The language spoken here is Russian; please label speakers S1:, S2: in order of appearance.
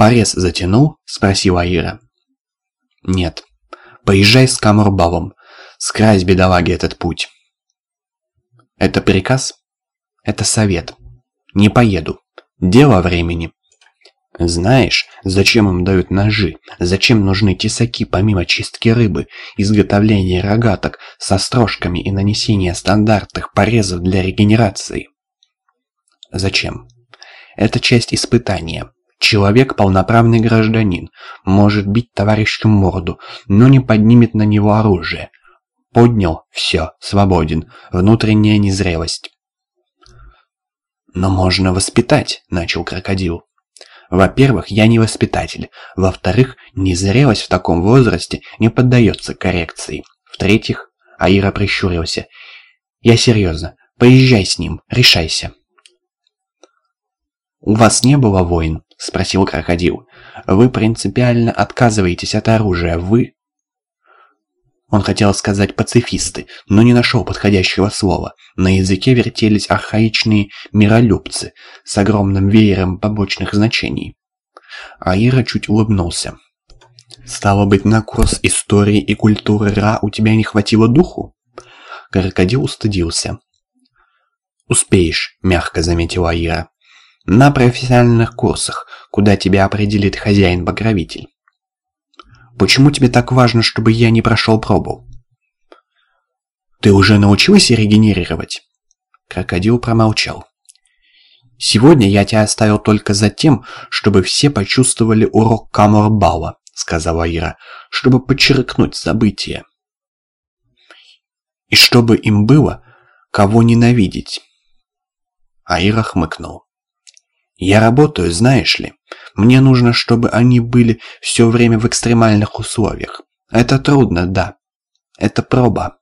S1: «Порез затянул?» – спросила Ира. «Нет. Поезжай с Камурбалом. Скрась, бедолаги, этот путь». «Это приказ?» «Это совет. Не поеду. Дело времени». Знаешь, зачем им дают ножи? Зачем нужны тесаки помимо чистки рыбы, изготовления рогаток со строжками и нанесения стандартных порезов для регенерации? Зачем? Это часть испытания. Человек – полноправный гражданин, может бить товарищу морду, но не поднимет на него оружие. Поднял – все, свободен, внутренняя незрелость. «Но можно воспитать», – начал крокодил. Во-первых, я не воспитатель. Во-вторых, незрелость в таком возрасте не поддается коррекции. В-третьих, Аира прищурился. Я серьезно. Поезжай с ним, решайся. «У вас не было войн?» – спросил крокодил. «Вы принципиально отказываетесь от оружия. Вы он хотел сказать «пацифисты», но не нашел подходящего слова. На языке вертелись архаичные миролюбцы с огромным веером побочных значений. Аира чуть улыбнулся. «Стало быть, на курс истории и культуры Ра у тебя не хватило духу?» Крокодил устыдился. «Успеешь», — мягко заметила Аира. «На профессиональных курсах, куда тебя определит хозяин-покровитель». Почему тебе так важно, чтобы я не прошел пробу?» «Ты уже научился регенерировать?» Крокодил промолчал. «Сегодня я тебя оставил только за тем, чтобы все почувствовали урок Каморбала», сказала Ира, «чтобы подчеркнуть события. И чтобы им было кого ненавидеть». Аира хмыкнул. «Я работаю, знаешь ли. Мне нужно, чтобы они были все время в экстремальных условиях. Это трудно, да. Это проба».